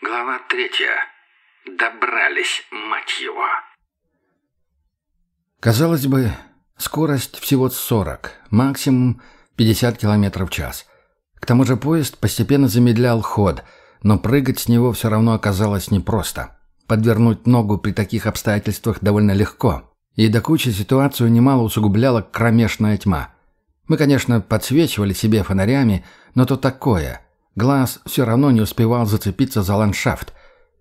Глава третья. Добрались, мать его. Казалось бы, скорость всего 40, максимум 50 км в час. К тому же поезд постепенно замедлял ход, но прыгать с него все равно оказалось непросто. Подвернуть ногу при таких обстоятельствах довольно легко. И до кучи ситуацию немало усугубляла кромешная тьма. Мы, конечно, подсвечивали себе фонарями, но то такое. Глаз все равно не успевал зацепиться за ландшафт,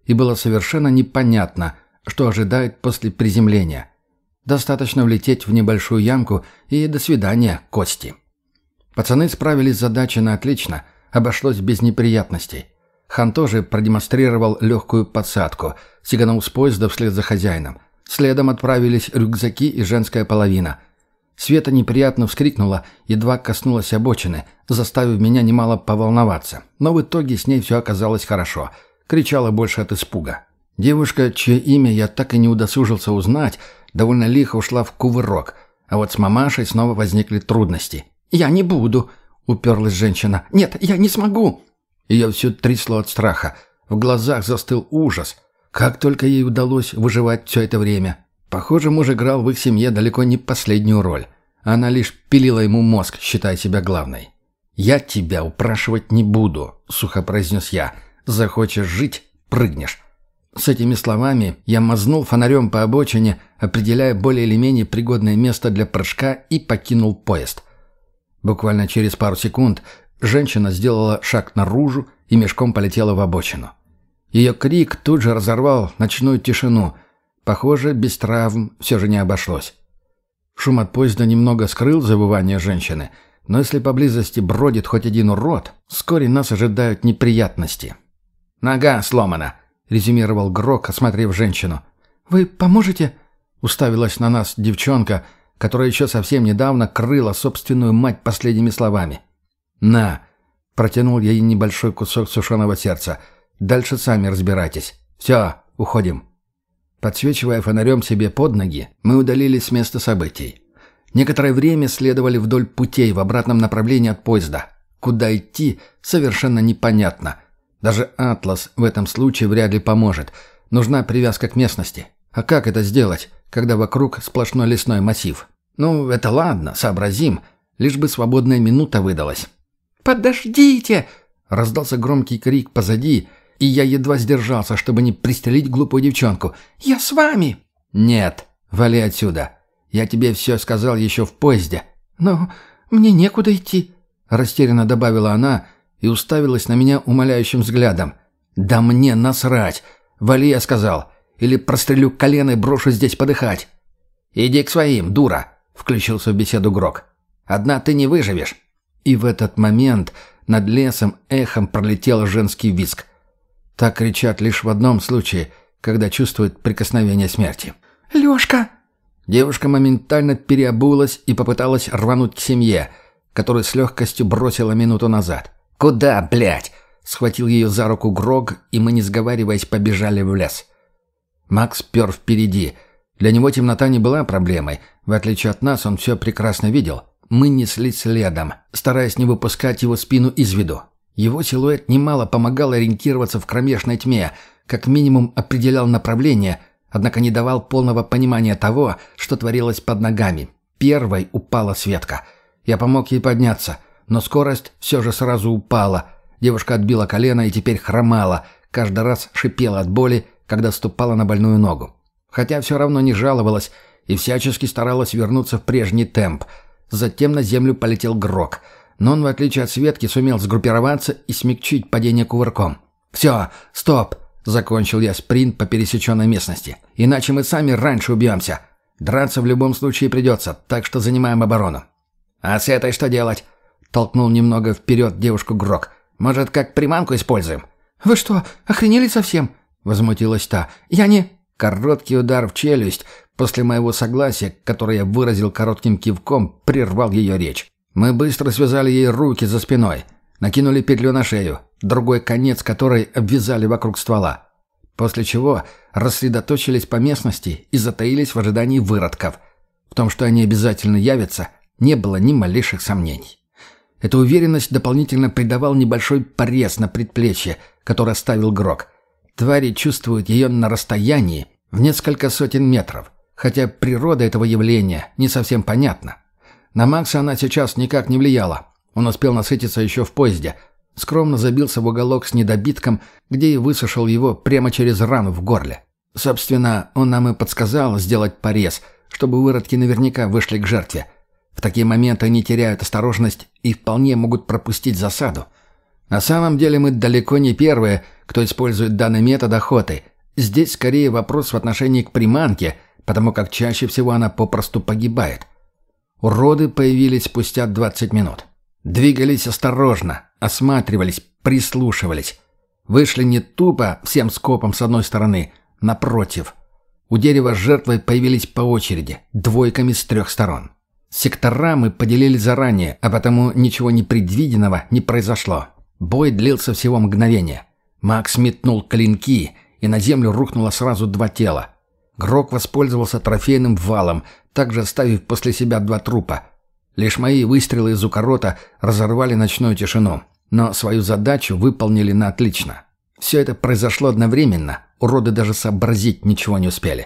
и было совершенно непонятно, что ожидает после приземления. Достаточно влететь в небольшую ямку и до свидания, кости. Пацаны справились с задачей на отлично, обошлось без неприятностей. Хан тоже продемонстрировал легкую подсадку, сиганул с поезда вслед за хозяином. Следом отправились рюкзаки и женская половина. Света неприятно вскрикнула, едва коснулась обочины, заставив меня немало поволноваться. Но в итоге с ней все оказалось хорошо — кричала больше от испуга. Девушка, чье имя я так и не удосужился узнать, довольно лихо ушла в кувырок, а вот с мамашей снова возникли трудности. «Я не буду», — уперлась женщина. «Нет, я не смогу». Ее все трясло от страха. В глазах застыл ужас. Как только ей удалось выживать все это время. Похоже, муж играл в их семье далеко не последнюю роль. Она лишь пилила ему мозг, считая себя главной. «Я тебя упрашивать не буду», — сухо произнес я. Захочешь жить – прыгнешь. С этими словами я мазнул фонарем по обочине, определяя более или менее пригодное место для прыжка и покинул поезд. Буквально через пару секунд женщина сделала шаг наружу и мешком полетела в обочину. Ее крик тут же разорвал ночную тишину. Похоже, без травм все же не обошлось. Шум от поезда немного скрыл забывание женщины, но если поблизости бродит хоть один урод, вскоре нас ожидают неприятности. «Нога сломана», — резюмировал Грок, осмотрев женщину. «Вы поможете?» — уставилась на нас девчонка, которая еще совсем недавно крыла собственную мать последними словами. «На!» — протянул я ей небольшой кусок сушеного сердца. «Дальше сами разбирайтесь. Все, уходим». Подсвечивая фонарем себе под ноги, мы удалились с места событий. Некоторое время следовали вдоль путей в обратном направлении от поезда. Куда идти, совершенно непонятно — даже атлас в этом случае вряд ли поможет. Нужна привязка к местности. А как это сделать, когда вокруг сплошной лесной массив? Ну, это ладно, сообразим. Лишь бы свободная минута выдалась. «Подождите!» — раздался громкий крик позади, и я едва сдержался, чтобы не пристрелить глупую девчонку. «Я с вами!» «Нет, вали отсюда. Я тебе все сказал еще в поезде». «Но мне некуда идти», — растерянно добавила она, — и уставилась на меня умоляющим взглядом. «Да мне насрать! Вали, я сказал! Или прострелю колено и брошу здесь подыхать!» «Иди к своим, дура!» — включился в беседу Грок. «Одна ты не выживешь!» И в этот момент над лесом эхом пролетел женский визг. Так кричат лишь в одном случае, когда чувствуют прикосновение смерти. «Лёшка!» Девушка моментально переобулась и попыталась рвануть к семье, которую с легкостью бросила минуту назад. «Куда, блядь?» — схватил ее за руку Грог, и мы, не сговариваясь, побежали в лес. Макс пер впереди. Для него темнота не была проблемой. В отличие от нас, он все прекрасно видел. Мы неслись следом, стараясь не выпускать его спину из виду. Его силуэт немало помогал ориентироваться в кромешной тьме, как минимум определял направление, однако не давал полного понимания того, что творилось под ногами. Первой упала Светка. Я помог ей подняться — но скорость все же сразу упала. Девушка отбила колено и теперь хромала, каждый раз шипела от боли, когда ступала на больную ногу. Хотя все равно не жаловалась и всячески старалась вернуться в прежний темп. Затем на землю полетел Грок. Но он, в отличие от Светки, сумел сгруппироваться и смягчить падение кувырком. «Все, стоп!» — закончил я спринт по пересеченной местности. «Иначе мы сами раньше убьемся. Драться в любом случае придется, так что занимаем оборону». «А с этой что делать?» Толкнул немного вперед девушку Грок. «Может, как приманку используем?» «Вы что, охренели совсем?» Возмутилась та. «Я не...» Короткий удар в челюсть после моего согласия, которое я выразил коротким кивком, прервал ее речь. Мы быстро связали ей руки за спиной, накинули петлю на шею, другой конец которой обвязали вокруг ствола. После чего рассредоточились по местности и затаились в ожидании выродков. В том, что они обязательно явятся, не было ни малейших сомнений. Эта уверенность дополнительно придавал небольшой порез на предплечье, который оставил Грок. Твари чувствуют ее на расстоянии в несколько сотен метров, хотя природа этого явления не совсем понятна. На Макса она сейчас никак не влияла. Он успел насытиться еще в поезде. Скромно забился в уголок с недобитком, где и высушил его прямо через рану в горле. Собственно, он нам и подсказал сделать порез, чтобы выродки наверняка вышли к жертве. В такие моменты они теряют осторожность и вполне могут пропустить засаду. На самом деле мы далеко не первые, кто использует данный метод охоты. Здесь скорее вопрос в отношении к приманке, потому как чаще всего она попросту погибает. Уроды появились спустя 20 минут. Двигались осторожно, осматривались, прислушивались. Вышли не тупо всем скопом с одной стороны, напротив. У дерева с жертвой появились по очереди, двойками с трех сторон. Сектора мы поделили заранее, а потому ничего непредвиденного не произошло. Бой длился всего мгновение. Макс метнул клинки, и на землю рухнуло сразу два тела. Грок воспользовался трофейным валом, также оставив после себя два трупа. Лишь мои выстрелы из укорота разорвали ночную тишину, но свою задачу выполнили на отлично. Все это произошло одновременно, уроды даже сообразить ничего не успели.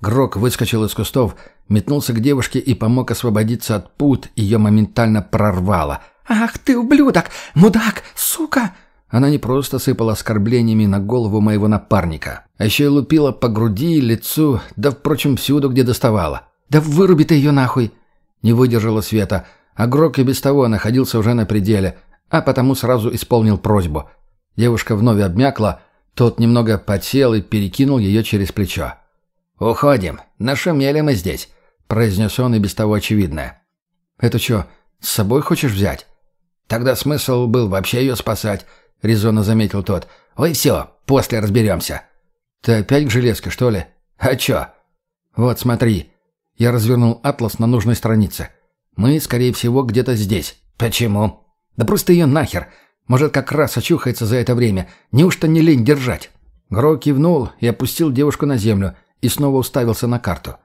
Грок выскочил из кустов, метнулся к девушке и помог освободиться от пут, ее моментально прорвало. «Ах ты, ублюдок! Мудак! Сука!» Она не просто сыпала оскорблениями на голову моего напарника, а еще и лупила по груди, лицу, да, впрочем, всюду, где доставала. «Да выруби ты ее нахуй!» Не выдержала Света, а Грок и без того находился уже на пределе, а потому сразу исполнил просьбу. Девушка вновь обмякла, тот немного подсел и перекинул ее через плечо. «Уходим. Нашумели мы здесь», — произнес он и без того очевидное. «Это что, с собой хочешь взять?» «Тогда смысл был вообще ее спасать», — резонно заметил тот. «Ой, все, после разберемся». «Ты опять к железке, что ли?» «А чё?» «Вот, смотри». Я развернул атлас на нужной странице. «Мы, скорее всего, где-то здесь». «Почему?» «Да просто ее нахер. Может, как раз очухается за это время. Неужто не лень держать?» Гро кивнул и опустил девушку на землю и снова уставился на карту.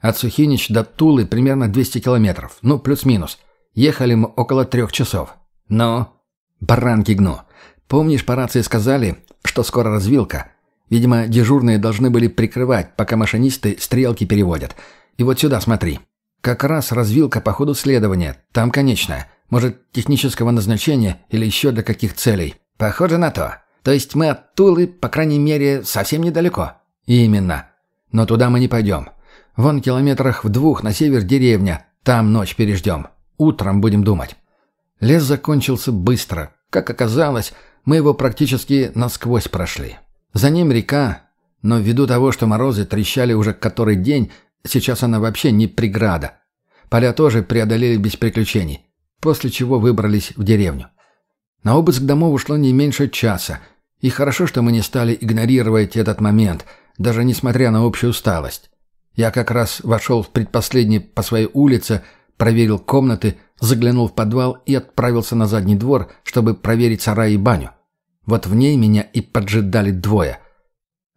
От Сухинич до Тулы примерно 200 километров, ну, плюс-минус. Ехали мы около трех часов. Но... Баранки гну. Помнишь, по рации сказали, что скоро развилка? Видимо, дежурные должны были прикрывать, пока машинисты стрелки переводят. И вот сюда смотри. Как раз развилка по ходу следования. Там конечная. Может, технического назначения или еще для каких целей. Похоже на то. То есть мы от Тулы, по крайней мере, совсем недалеко. Именно. Но туда мы не пойдем. Вон километрах в двух на север деревня. Там ночь переждем. Утром будем думать. Лес закончился быстро. Как оказалось, мы его практически насквозь прошли. За ним река, но ввиду того, что морозы трещали уже который день, сейчас она вообще не преграда. Поля тоже преодолели без приключений, после чего выбрались в деревню. На обыск домов ушло не меньше часа, и хорошо, что мы не стали игнорировать этот момент, даже несмотря на общую усталость. Я как раз вошел в предпоследний по своей улице, проверил комнаты, заглянул в подвал и отправился на задний двор, чтобы проверить сарай и баню. Вот в ней меня и поджидали двое.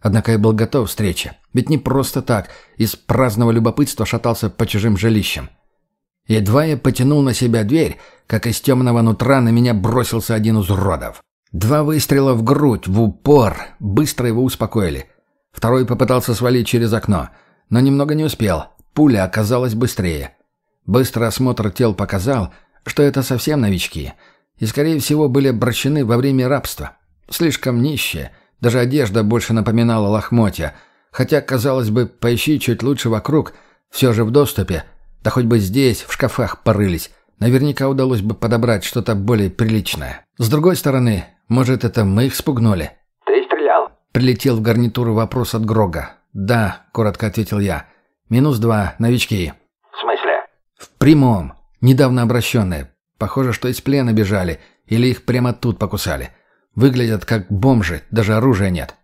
Однако я был готов к встрече, ведь не просто так, из праздного любопытства шатался по чужим жилищам. Едва я потянул на себя дверь, как из темного нутра на меня бросился один из уродов. Два выстрела в грудь, в упор, быстро его успокоили. Второй попытался свалить через окно, но немного не успел, пуля оказалась быстрее. Быстрый осмотр тел показал, что это совсем новички, и, скорее всего, были обращены во время рабства. Слишком нищие, даже одежда больше напоминала лохмотья, хотя, казалось бы, поищи чуть лучше вокруг, все же в доступе, да хоть бы здесь, в шкафах порылись, наверняка удалось бы подобрать что-то более приличное. С другой стороны, может, это мы их спугнули? «Ты стрелял?» Прилетел в гарнитуру вопрос от Грога. «Да», — коротко ответил я. «Минус два, новички». «В смысле?» «В прямом. Недавно обращенные. Похоже, что из плена бежали, или их прямо тут покусали. Выглядят как бомжи, даже оружия нет».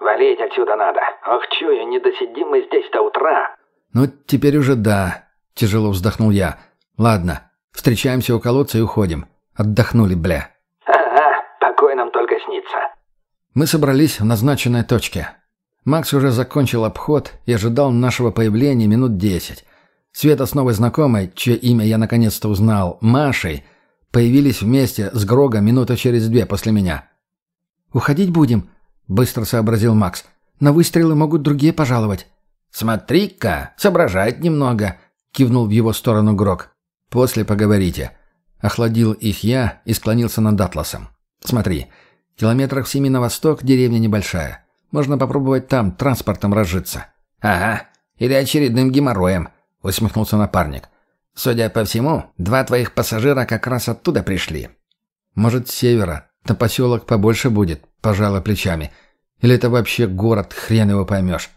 «Валить отсюда надо. Ох, чую, не досидим мы здесь до утра». «Ну, теперь уже да», — тяжело вздохнул я. «Ладно, встречаемся у колодца и уходим. Отдохнули, бля». «Ага, покой нам только снится». Мы собрались в назначенной точке. Макс уже закончил обход и ожидал нашего появления минут десять. Света с новой знакомой, чье имя я наконец-то узнал, Машей, появились вместе с Грогом минуты через две после меня. «Уходить будем?» — быстро сообразил Макс. «На выстрелы могут другие пожаловать». «Смотри-ка, соображает немного», — кивнул в его сторону Грок. «После поговорите». Охладил их я и склонился над Атласом. «Смотри, километрах в семи на восток деревня небольшая. Можно попробовать там транспортом разжиться». «Ага, или очередным геморроем», — усмехнулся напарник. «Судя по всему, два твоих пассажира как раз оттуда пришли». «Может, с севера. то поселок побольше будет», — пожала плечами. «Или это вообще город, хрен его поймешь».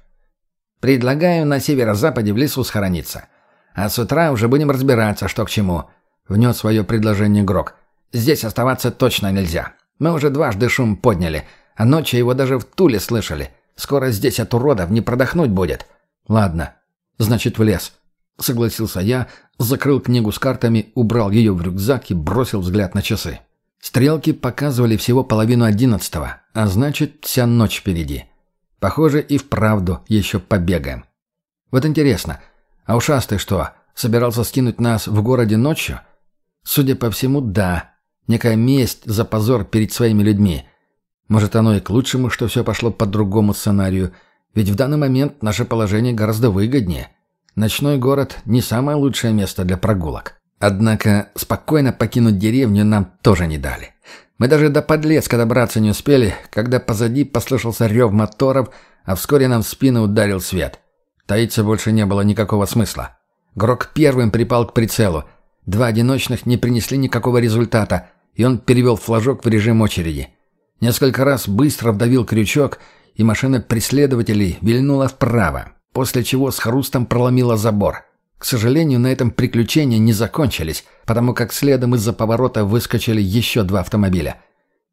«Предлагаю на северо-западе в лесу схорониться. А с утра уже будем разбираться, что к чему. Внес свое предложение Грок. «Здесь оставаться точно нельзя. Мы уже дважды шум подняли, а ночью его даже в Туле слышали. Скоро здесь от уродов не продохнуть будет». «Ладно. Значит, в лес». Согласился я, закрыл книгу с картами, убрал ее в рюкзак и бросил взгляд на часы. Стрелки показывали всего половину одиннадцатого, а значит, вся ночь впереди. Похоже, и вправду еще побегаем. Вот интересно, а ушастый что, собирался скинуть нас в городе ночью? Судя по всему, да. Некая месть за позор перед своими людьми. Может, оно и к лучшему, что все пошло по другому сценарию. Ведь в данный момент наше положение гораздо выгоднее. Ночной город – не самое лучшее место для прогулок. Однако спокойно покинуть деревню нам тоже не дали. Мы даже до Подлеска добраться не успели, когда позади послышался рев моторов, а вскоре нам в спину ударил свет. Таиться больше не было никакого смысла. Грок первым припал к прицелу – Два одиночных не принесли никакого результата, и он перевел флажок в режим очереди. Несколько раз быстро вдавил крючок, и машина преследователей вильнула вправо, после чего с хрустом проломила забор. К сожалению, на этом приключения не закончились, потому как следом из-за поворота выскочили еще два автомобиля.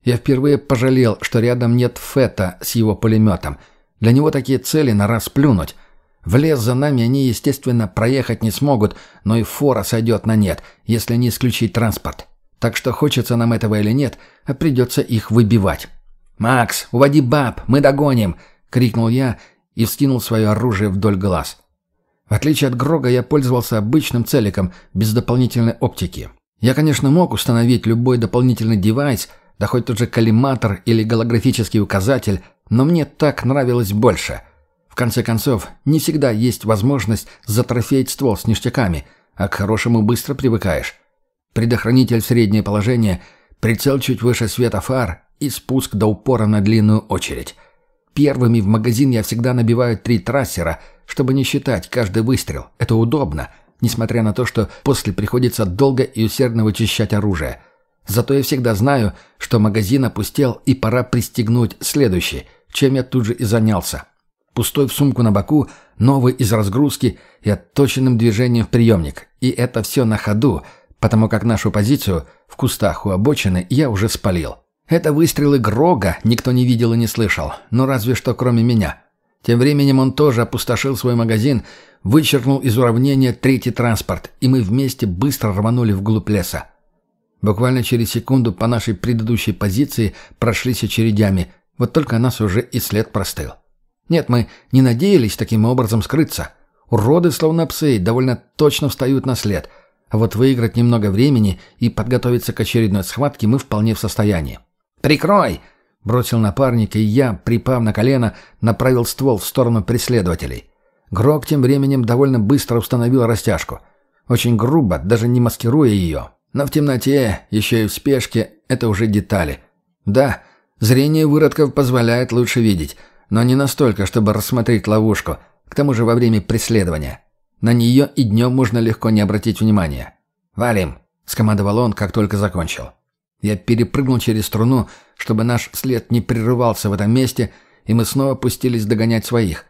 Я впервые пожалел, что рядом нет Фета с его пулеметом. Для него такие цели на раз плюнуть. В лес за нами они, естественно, проехать не смогут, но и фора сойдет на нет, если не исключить транспорт. Так что хочется нам этого или нет, а придется их выбивать. «Макс, уводи баб, мы догоним!» — крикнул я и вскинул свое оружие вдоль глаз. В отличие от Грога, я пользовался обычным целиком, без дополнительной оптики. Я, конечно, мог установить любой дополнительный девайс, да хоть тот же коллиматор или голографический указатель, но мне так нравилось больше — в конце концов, не всегда есть возможность затрофеять ствол с ништяками, а к хорошему быстро привыкаешь. Предохранитель в среднее положение, прицел чуть выше света фар и спуск до упора на длинную очередь. Первыми в магазин я всегда набиваю три трассера, чтобы не считать каждый выстрел. Это удобно, несмотря на то, что после приходится долго и усердно вычищать оружие. Зато я всегда знаю, что магазин опустел и пора пристегнуть следующий, чем я тут же и занялся пустой в сумку на боку, новый из разгрузки и отточенным движением в приемник. И это все на ходу, потому как нашу позицию в кустах у обочины я уже спалил. Это выстрелы Грога никто не видел и не слышал, но разве что кроме меня. Тем временем он тоже опустошил свой магазин, вычеркнул из уравнения третий транспорт, и мы вместе быстро рванули вглубь леса. Буквально через секунду по нашей предыдущей позиции прошлись очередями, вот только нас уже и след простыл. Нет, мы не надеялись таким образом скрыться. Уроды, словно псы, довольно точно встают на след. А вот выиграть немного времени и подготовиться к очередной схватке мы вполне в состоянии. «Прикрой!» — бросил напарник, и я, припав на колено, направил ствол в сторону преследователей. Грок тем временем довольно быстро установил растяжку. Очень грубо, даже не маскируя ее. Но в темноте, еще и в спешке, это уже детали. Да, зрение выродков позволяет лучше видеть — но не настолько, чтобы рассмотреть ловушку, к тому же во время преследования. На нее и днем можно легко не обратить внимания. «Валим!» — скомандовал он, как только закончил. Я перепрыгнул через струну, чтобы наш след не прерывался в этом месте, и мы снова пустились догонять своих.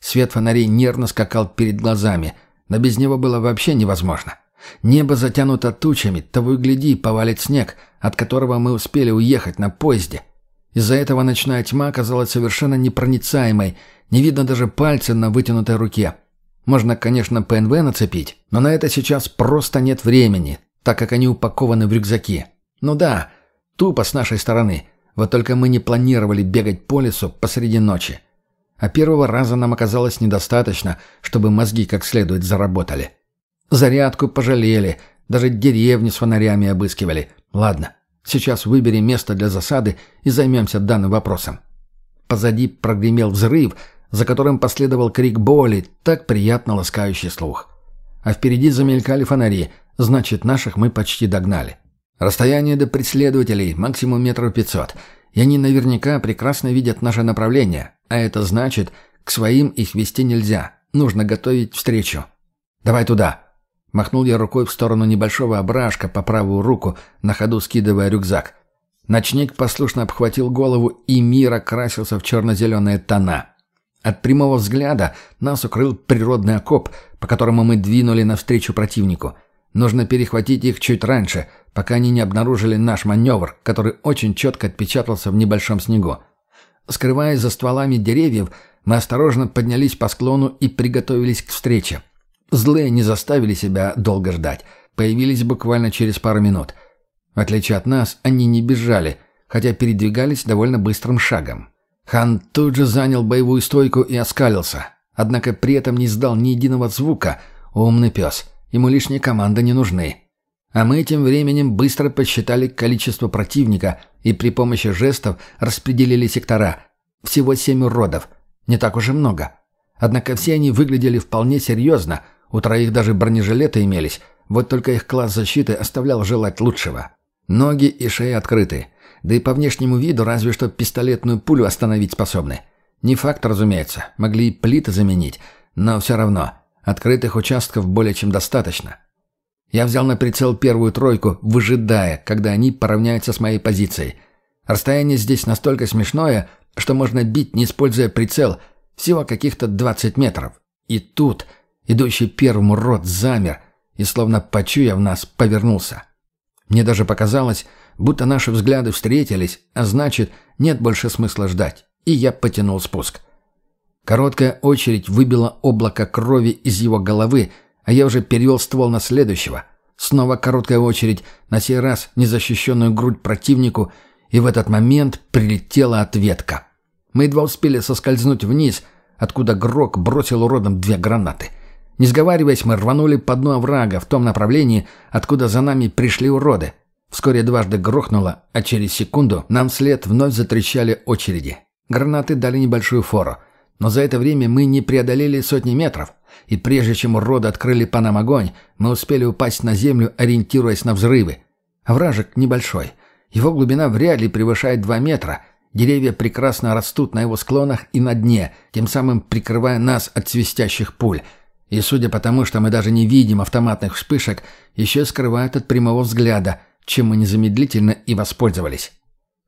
Свет фонарей нервно скакал перед глазами, но без него было вообще невозможно. Небо затянуто тучами, того и повалит снег, от которого мы успели уехать на поезде — из-за этого ночная тьма оказалась совершенно непроницаемой, не видно даже пальца на вытянутой руке. Можно, конечно, ПНВ нацепить, но на это сейчас просто нет времени, так как они упакованы в рюкзаки. Ну да, тупо с нашей стороны, вот только мы не планировали бегать по лесу посреди ночи. А первого раза нам оказалось недостаточно, чтобы мозги как следует заработали. Зарядку пожалели, даже деревни с фонарями обыскивали. Ладно, Сейчас выберем место для засады и займемся данным вопросом. позади прогремел взрыв, за которым последовал крик боли, так приятно ласкающий слух. А впереди замелькали фонари, значит, наших мы почти догнали. Расстояние до преследователей максимум метров пятьсот, и они наверняка прекрасно видят наше направление, а это значит, к своим их вести нельзя, нужно готовить встречу. «Давай туда!» Махнул я рукой в сторону небольшого ображка по правую руку, на ходу скидывая рюкзак. Ночник послушно обхватил голову, и мир окрасился в черно-зеленые тона. От прямого взгляда нас укрыл природный окоп, по которому мы двинули навстречу противнику. Нужно перехватить их чуть раньше, пока они не обнаружили наш маневр, который очень четко отпечатался в небольшом снегу. Скрываясь за стволами деревьев, мы осторожно поднялись по склону и приготовились к встрече. Злые не заставили себя долго ждать. Появились буквально через пару минут. В отличие от нас, они не бежали, хотя передвигались довольно быстрым шагом. Хан тут же занял боевую стойку и оскалился. Однако при этом не издал ни единого звука. Умный пес. Ему лишние команды не нужны. А мы тем временем быстро подсчитали количество противника и при помощи жестов распределили сектора. Всего семь уродов. Не так уж и много. Однако все они выглядели вполне серьезно – у троих даже бронежилеты имелись, вот только их класс защиты оставлял желать лучшего. Ноги и шея открыты, да и по внешнему виду разве что пистолетную пулю остановить способны. Не факт, разумеется, могли и плиты заменить, но все равно, открытых участков более чем достаточно. Я взял на прицел первую тройку, выжидая, когда они поравняются с моей позицией. Расстояние здесь настолько смешное, что можно бить, не используя прицел, всего каких-то 20 метров. И тут Идущий первым рот замер и, словно почуяв нас, повернулся. Мне даже показалось, будто наши взгляды встретились, а значит, нет больше смысла ждать, и я потянул спуск. Короткая очередь выбила облако крови из его головы, а я уже перевел ствол на следующего. Снова короткая очередь, на сей раз незащищенную грудь противнику, и в этот момент прилетела ответка. Мы едва успели соскользнуть вниз, откуда Грок бросил уродом две гранаты — не сговариваясь, мы рванули по дну оврага в том направлении, откуда за нами пришли уроды. Вскоре дважды грохнуло, а через секунду нам вслед вновь затрещали очереди. Гранаты дали небольшую фору. Но за это время мы не преодолели сотни метров. И прежде чем уроды открыли по нам огонь, мы успели упасть на землю, ориентируясь на взрывы. Овражек небольшой. Его глубина вряд ли превышает 2 метра. Деревья прекрасно растут на его склонах и на дне, тем самым прикрывая нас от свистящих пуль – и судя по тому, что мы даже не видим автоматных вспышек, еще скрывают от прямого взгляда, чем мы незамедлительно и воспользовались.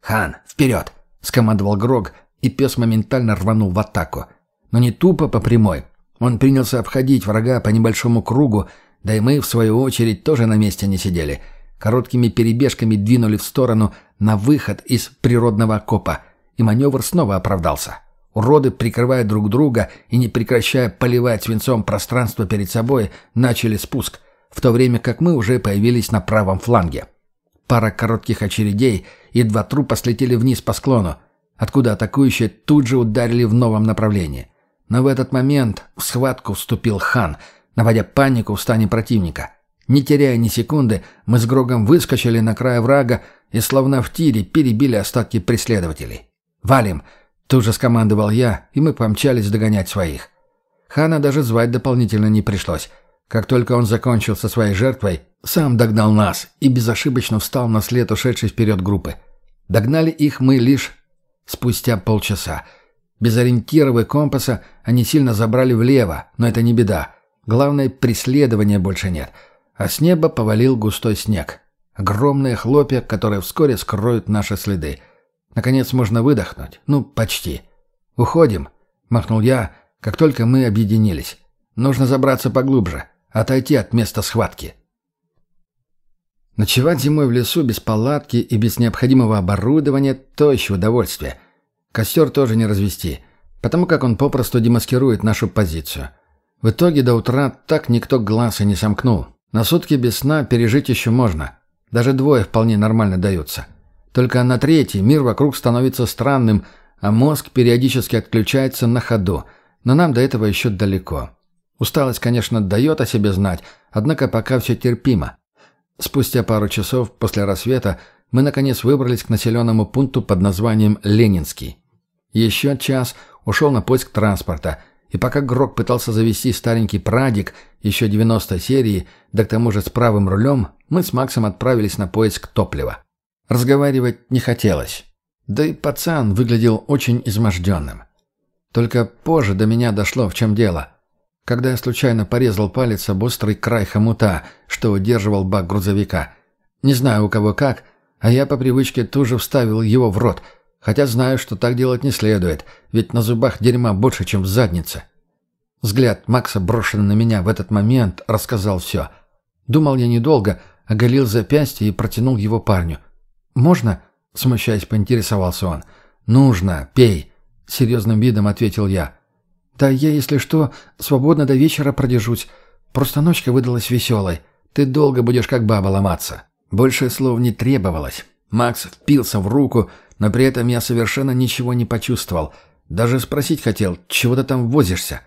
«Хан, вперед!» — скомандовал Грог, и пес моментально рванул в атаку. Но не тупо по прямой. Он принялся обходить врага по небольшому кругу, да и мы, в свою очередь, тоже на месте не сидели. Короткими перебежками двинули в сторону на выход из природного окопа, и маневр снова оправдался. Уроды, прикрывая друг друга и не прекращая поливать свинцом пространство перед собой, начали спуск, в то время как мы уже появились на правом фланге. Пара коротких очередей, и два трупа слетели вниз по склону, откуда атакующие тут же ударили в новом направлении. Но в этот момент в схватку вступил хан, наводя панику в стане противника. Не теряя ни секунды, мы с Грогом выскочили на край врага и словно в тире перебили остатки преследователей. «Валим!» Тут же скомандовал я, и мы помчались догонять своих. Хана даже звать дополнительно не пришлось. Как только он закончил со своей жертвой, сам догнал нас и безошибочно встал на след ушедшей вперед группы. Догнали их мы лишь спустя полчаса. Без ориентиров компаса они сильно забрали влево, но это не беда. Главное, преследования больше нет. А с неба повалил густой снег. Огромные хлопья, которые вскоре скроют наши следы. Наконец можно выдохнуть. Ну, почти. «Уходим», — махнул я, как только мы объединились. «Нужно забраться поглубже, отойти от места схватки». Ночевать зимой в лесу без палатки и без необходимого оборудования – то еще удовольствие. Костер тоже не развести, потому как он попросту демаскирует нашу позицию. В итоге до утра так никто глаз и не сомкнул. На сутки без сна пережить еще можно. Даже двое вполне нормально даются. Только на третий мир вокруг становится странным, а мозг периодически отключается на ходу. Но нам до этого еще далеко. Усталость, конечно, дает о себе знать, однако пока все терпимо. Спустя пару часов после рассвета мы, наконец, выбрались к населенному пункту под названием Ленинский. Еще час ушел на поиск транспорта, и пока Грок пытался завести старенький Прадик, еще 90 серии, да к тому же с правым рулем, мы с Максом отправились на поиск топлива. Разговаривать не хотелось. Да и пацан выглядел очень изможденным. Только позже до меня дошло, в чем дело. Когда я случайно порезал палец об острый край хомута, что удерживал бак грузовика. Не знаю у кого как, а я по привычке тоже вставил его в рот, хотя знаю, что так делать не следует, ведь на зубах дерьма больше, чем в заднице. Взгляд Макса, брошенный на меня в этот момент, рассказал все. Думал я недолго, оголил запястье и протянул его парню. «Можно?» — смущаясь, поинтересовался он. «Нужно, пей», — серьезным видом ответил я. «Да я, если что, свободно до вечера продержусь. Просто ночка выдалась веселой. Ты долго будешь как баба ломаться». Больше слов не требовалось. Макс впился в руку, но при этом я совершенно ничего не почувствовал. Даже спросить хотел, чего ты там возишься.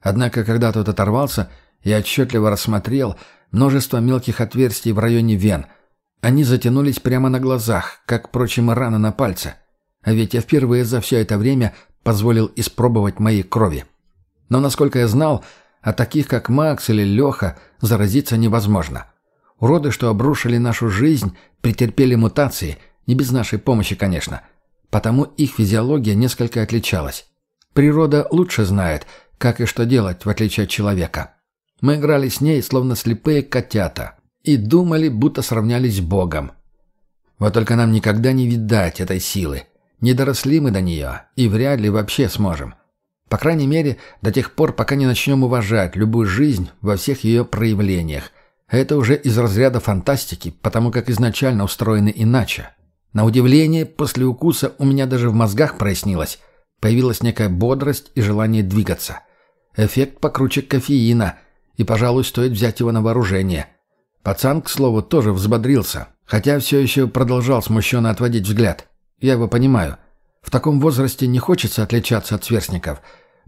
Однако, когда тот оторвался, я отчетливо рассмотрел множество мелких отверстий в районе вен — они затянулись прямо на глазах, как, впрочем, рана на пальце. А ведь я впервые за все это время позволил испробовать моей крови. Но, насколько я знал, от таких, как Макс или Леха, заразиться невозможно. Уроды, что обрушили нашу жизнь, претерпели мутации, не без нашей помощи, конечно. Потому их физиология несколько отличалась. Природа лучше знает, как и что делать, в отличие от человека. Мы играли с ней, словно слепые котята, и думали, будто сравнялись с Богом. Вот только нам никогда не видать этой силы. Не доросли мы до нее, и вряд ли вообще сможем. По крайней мере, до тех пор, пока не начнем уважать любую жизнь во всех ее проявлениях. это уже из разряда фантастики, потому как изначально устроены иначе. На удивление, после укуса у меня даже в мозгах прояснилось. Появилась некая бодрость и желание двигаться. Эффект покруче кофеина, и, пожалуй, стоит взять его на вооружение – Пацан, к слову, тоже взбодрился, хотя все еще продолжал смущенно отводить взгляд. Я его понимаю. В таком возрасте не хочется отличаться от сверстников,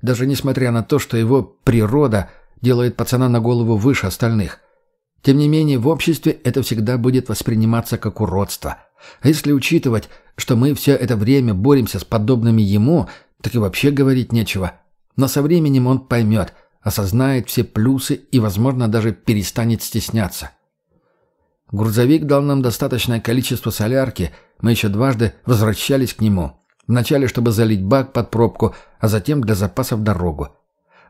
даже несмотря на то, что его природа делает пацана на голову выше остальных. Тем не менее, в обществе это всегда будет восприниматься как уродство. А если учитывать, что мы все это время боремся с подобными ему, так и вообще говорить нечего. Но со временем он поймет, осознает все плюсы и, возможно, даже перестанет стесняться. Грузовик дал нам достаточное количество солярки, мы еще дважды возвращались к нему. Вначале, чтобы залить бак под пробку, а затем для запаса в дорогу.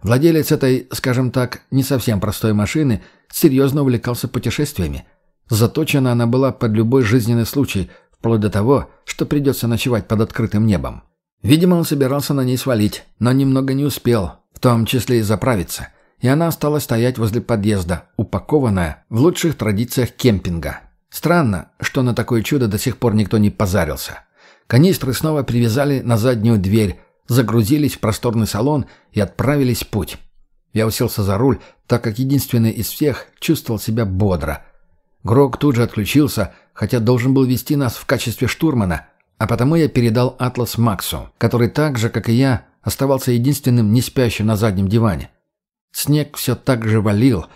Владелец этой, скажем так, не совсем простой машины серьезно увлекался путешествиями. Заточена она была под любой жизненный случай, вплоть до того, что придется ночевать под открытым небом. Видимо, он собирался на ней свалить, но немного не успел, в том числе и заправиться – и она осталась стоять возле подъезда, упакованная в лучших традициях кемпинга. Странно, что на такое чудо до сих пор никто не позарился. Канистры снова привязали на заднюю дверь, загрузились в просторный салон и отправились в путь. Я уселся за руль, так как единственный из всех чувствовал себя бодро. Грок тут же отключился, хотя должен был вести нас в качестве штурмана, а потому я передал «Атлас» Максу, который так же, как и я, оставался единственным не спящим на заднем диване. Снег все так же валил,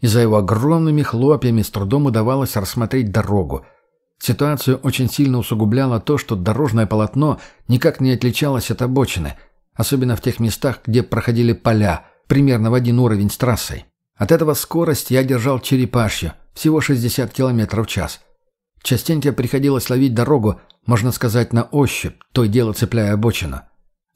и за его огромными хлопьями с трудом удавалось рассмотреть дорогу. Ситуацию очень сильно усугубляло то, что дорожное полотно никак не отличалось от обочины, особенно в тех местах, где проходили поля, примерно в один уровень с трассой. От этого скорость я держал черепашью, всего 60 км в час. Частенько приходилось ловить дорогу, можно сказать, на ощупь, то и дело цепляя обочину.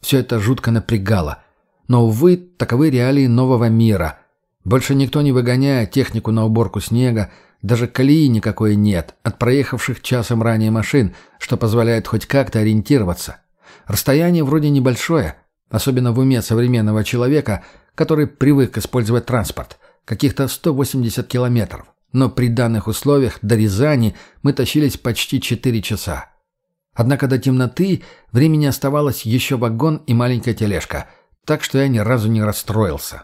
Все это жутко напрягало – но, увы, таковы реалии нового мира. Больше никто не выгоняет технику на уборку снега, даже колеи никакой нет от проехавших часом ранее машин, что позволяет хоть как-то ориентироваться. Расстояние вроде небольшое, особенно в уме современного человека, который привык использовать транспорт, каких-то 180 километров. Но при данных условиях до Рязани мы тащились почти 4 часа. Однако до темноты времени оставалось еще вагон и маленькая тележка – так что я ни разу не расстроился.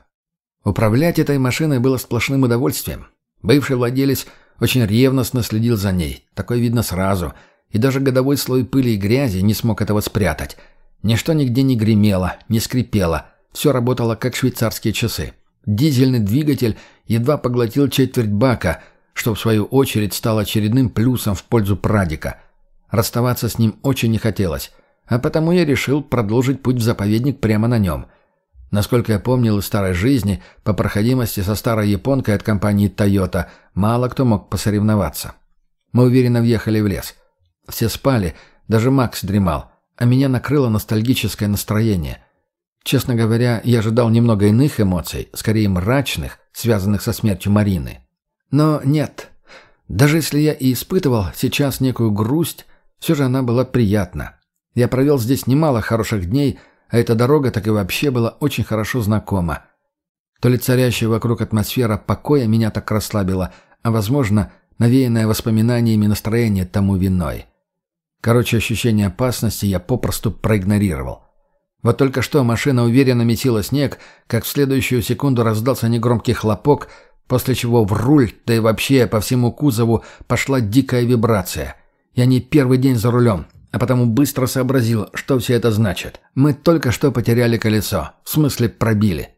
Управлять этой машиной было сплошным удовольствием. Бывший владелец очень ревностно следил за ней, такое видно сразу, и даже годовой слой пыли и грязи не смог этого спрятать. Ничто нигде не гремело, не скрипело, все работало как швейцарские часы. Дизельный двигатель едва поглотил четверть бака, что в свою очередь стало очередным плюсом в пользу Прадика. Расставаться с ним очень не хотелось, а потому я решил продолжить путь в заповедник прямо на нем. Насколько я помнил из старой жизни, по проходимости со старой японкой от компании Toyota мало кто мог посоревноваться. Мы уверенно въехали в лес. Все спали, даже Макс дремал, а меня накрыло ностальгическое настроение. Честно говоря, я ожидал немного иных эмоций, скорее мрачных, связанных со смертью Марины. Но нет. Даже если я и испытывал сейчас некую грусть, все же она была приятна. Я провел здесь немало хороших дней, а эта дорога так и вообще была очень хорошо знакома. То ли царящая вокруг атмосфера покоя меня так расслабила, а, возможно, навеянное воспоминаниями настроение тому виной. Короче, ощущение опасности я попросту проигнорировал. Вот только что машина уверенно метила снег, как в следующую секунду раздался негромкий хлопок, после чего в руль, да и вообще по всему кузову пошла дикая вибрация. Я не первый день за рулем, а потому быстро сообразил, что все это значит. Мы только что потеряли колесо, в смысле пробили.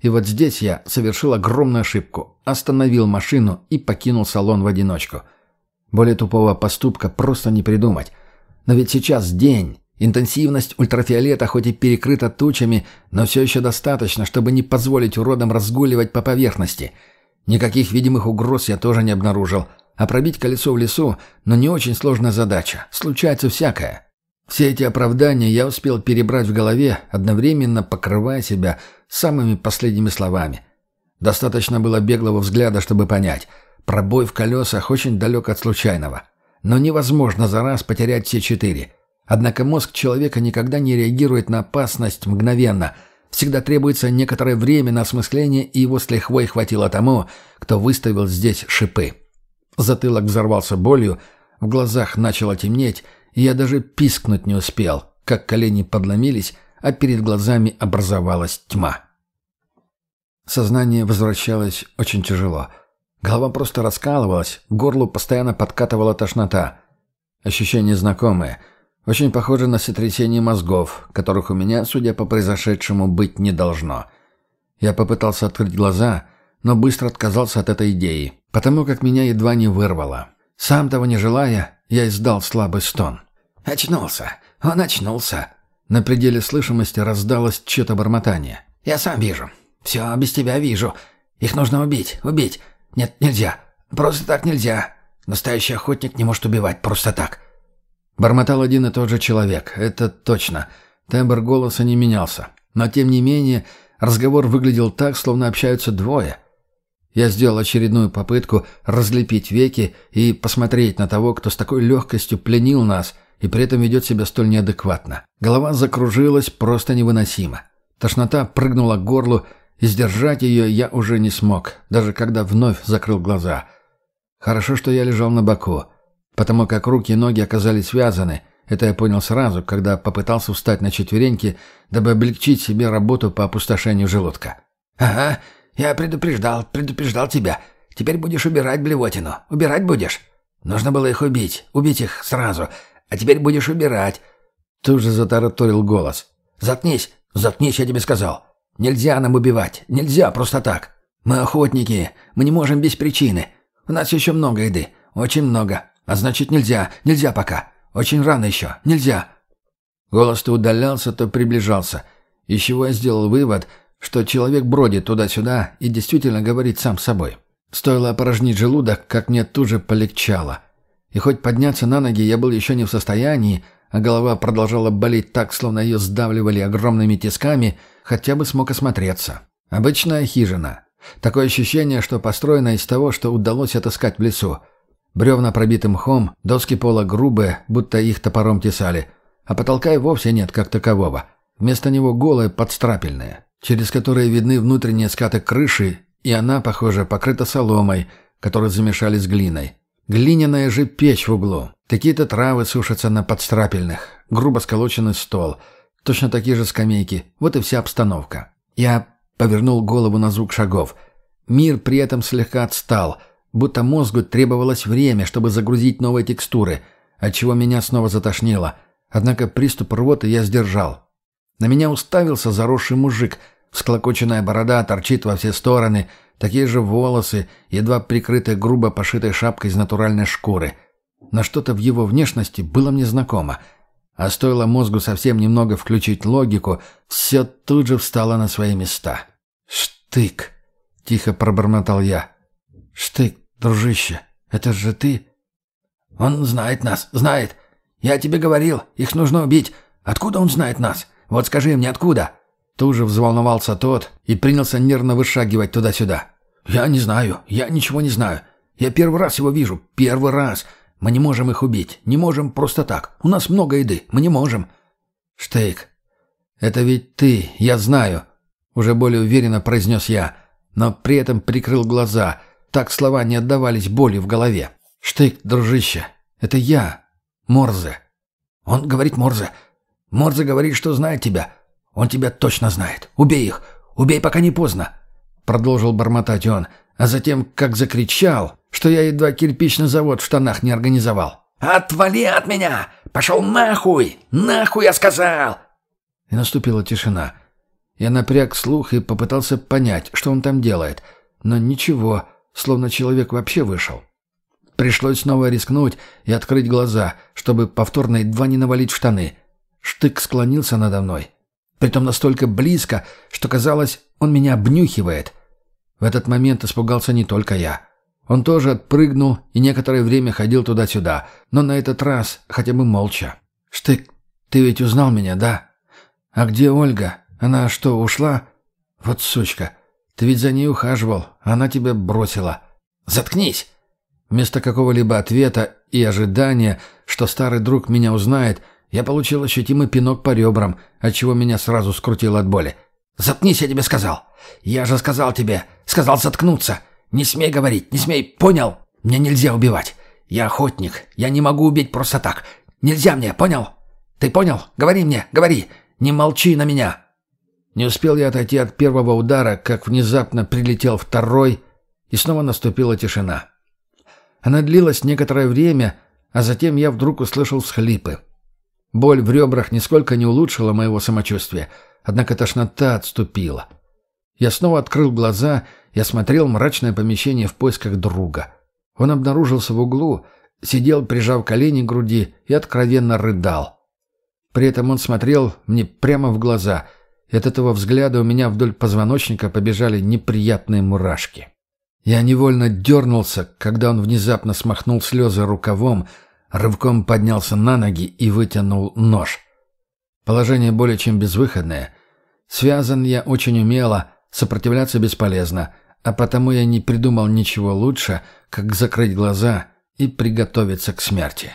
И вот здесь я совершил огромную ошибку, остановил машину и покинул салон в одиночку. Более тупого поступка просто не придумать. Но ведь сейчас день. Интенсивность ультрафиолета хоть и перекрыта тучами, но все еще достаточно, чтобы не позволить уродам разгуливать по поверхности. Никаких видимых угроз я тоже не обнаружил. А пробить колесо в лесу, но не очень сложная задача. Случается всякое. Все эти оправдания я успел перебрать в голове, одновременно покрывая себя самыми последними словами. Достаточно было беглого взгляда, чтобы понять. Пробой в колесах очень далек от случайного. Но невозможно за раз потерять все четыре. Однако мозг человека никогда не реагирует на опасность мгновенно. Всегда требуется некоторое время на осмысление, и его с лихвой хватило тому, кто выставил здесь шипы. Затылок взорвался болью, в глазах начало темнеть, и я даже пискнуть не успел, как колени подломились, а перед глазами образовалась тьма. Сознание возвращалось очень тяжело — Голова просто раскалывалась, к горлу постоянно подкатывала тошнота. Ощущение знакомое, очень похоже на сотрясение мозгов, которых у меня, судя по произошедшему, быть не должно. Я попытался открыть глаза, но быстро отказался от этой идеи, потому как меня едва не вырвало. Сам того не желая, я издал слабый стон. «Очнулся! Он очнулся!» На пределе слышимости раздалось чье-то бормотание. «Я сам вижу. Все без тебя вижу. Их нужно убить, убить. «Нет, нельзя. Просто так нельзя. Настоящий охотник не может убивать просто так». Бормотал один и тот же человек, это точно. Тембр голоса не менялся. Но, тем не менее, разговор выглядел так, словно общаются двое. Я сделал очередную попытку разлепить веки и посмотреть на того, кто с такой легкостью пленил нас и при этом ведет себя столь неадекватно. Голова закружилась просто невыносимо. Тошнота прыгнула к горлу, и сдержать ее я уже не смог, даже когда вновь закрыл глаза. Хорошо, что я лежал на боку, потому как руки и ноги оказались связаны. Это я понял сразу, когда попытался встать на четвереньки, дабы облегчить себе работу по опустошению желудка. «Ага, я предупреждал, предупреждал тебя. Теперь будешь убирать блевотину. Убирать будешь? Нужно было их убить, убить их сразу. А теперь будешь убирать». Тут же затараторил голос. «Заткнись, заткнись, я тебе сказал. Нельзя нам убивать. Нельзя просто так. Мы охотники. Мы не можем без причины. У нас еще много еды. Очень много. А значит, нельзя. Нельзя пока. Очень рано еще. Нельзя». Голос то удалялся, то приближался. Из чего я сделал вывод, что человек бродит туда-сюда и действительно говорит сам с собой. Стоило опорожнить желудок, как мне тут же полегчало. И хоть подняться на ноги я был еще не в состоянии, а голова продолжала болеть так, словно ее сдавливали огромными тисками – хотя бы смог осмотреться. Обычная хижина. Такое ощущение, что построена из того, что удалось отыскать в лесу. Бревна пробиты мхом, доски пола грубые, будто их топором тесали. А потолка и вовсе нет как такового. Вместо него голые подстрапельные, через которые видны внутренние скаты крыши, и она, похоже, покрыта соломой, которую замешали с глиной. Глиняная же печь в углу. Какие-то травы сушатся на подстрапельных. Грубо сколоченный стол — Точно такие же скамейки. Вот и вся обстановка. Я повернул голову на звук шагов. Мир при этом слегка отстал, будто мозгу требовалось время, чтобы загрузить новые текстуры, отчего меня снова затошнило. Однако приступ рвоты я сдержал. На меня уставился заросший мужик. Всклокоченная борода торчит во все стороны, такие же волосы, едва прикрытые грубо пошитой шапкой из натуральной шкуры. Но что-то в его внешности было мне знакомо — А стоило мозгу совсем немного включить логику, все тут же встало на свои места. «Штык!» — тихо пробормотал я. «Штык, дружище, это же ты?» «Он знает нас, знает. Я тебе говорил, их нужно убить. Откуда он знает нас? Вот скажи мне, откуда?» Тут же взволновался тот и принялся нервно вышагивать туда-сюда. «Я не знаю, я ничего не знаю. Я первый раз его вижу, первый раз. Мы не можем их убить, не можем просто так. У нас много еды, мы не можем». «Штейк, это ведь ты, я знаю», — уже более уверенно произнес я, но при этом прикрыл глаза, так слова не отдавались боли в голове. «Штейк, дружище, это я, Морзе». «Он говорит Морзе. Морзе говорит, что знает тебя. Он тебя точно знает. Убей их. Убей, пока не поздно», — продолжил бормотать он, а затем как закричал, что я едва кирпичный завод в штанах не организовал. «Отвали от меня! Пошел нахуй! Нахуй, я сказал!» И наступила тишина. Я напряг слух и попытался понять, что он там делает. Но ничего, словно человек вообще вышел. Пришлось снова рискнуть и открыть глаза, чтобы повторно едва не навалить штаны. Штык склонился надо мной. Притом настолько близко, что казалось, он меня обнюхивает. В этот момент испугался не только я. Он тоже отпрыгнул и некоторое время ходил туда-сюда, но на этот раз хотя бы молча. «Штык, ты ведь узнал меня, да? А где Ольга? Она что, ушла? Вот сучка, ты ведь за ней ухаживал, она тебя бросила. Заткнись!» Вместо какого-либо ответа и ожидания, что старый друг меня узнает, я получил ощутимый пинок по ребрам, отчего меня сразу скрутило от боли. «Заткнись, я тебе сказал! Я же сказал тебе! Сказал заткнуться! Не смей говорить, не смей, понял? Мне нельзя убивать. Я охотник, я не могу убить просто так. Нельзя мне, понял? Ты понял? Говори мне, говори. Не молчи на меня. Не успел я отойти от первого удара, как внезапно прилетел второй, и снова наступила тишина. Она длилась некоторое время, а затем я вдруг услышал всхлипы. Боль в ребрах нисколько не улучшила моего самочувствия, однако тошнота отступила. Я снова открыл глаза и осмотрел мрачное помещение в поисках друга. Он обнаружился в углу, сидел, прижав колени к груди и откровенно рыдал. При этом он смотрел мне прямо в глаза, и от этого взгляда у меня вдоль позвоночника побежали неприятные мурашки. Я невольно дернулся, когда он внезапно смахнул слезы рукавом, рывком поднялся на ноги и вытянул нож. Положение более чем безвыходное. Связан я очень умело, Сопротивляться бесполезно, а потому я не придумал ничего лучше, как закрыть глаза и приготовиться к смерти.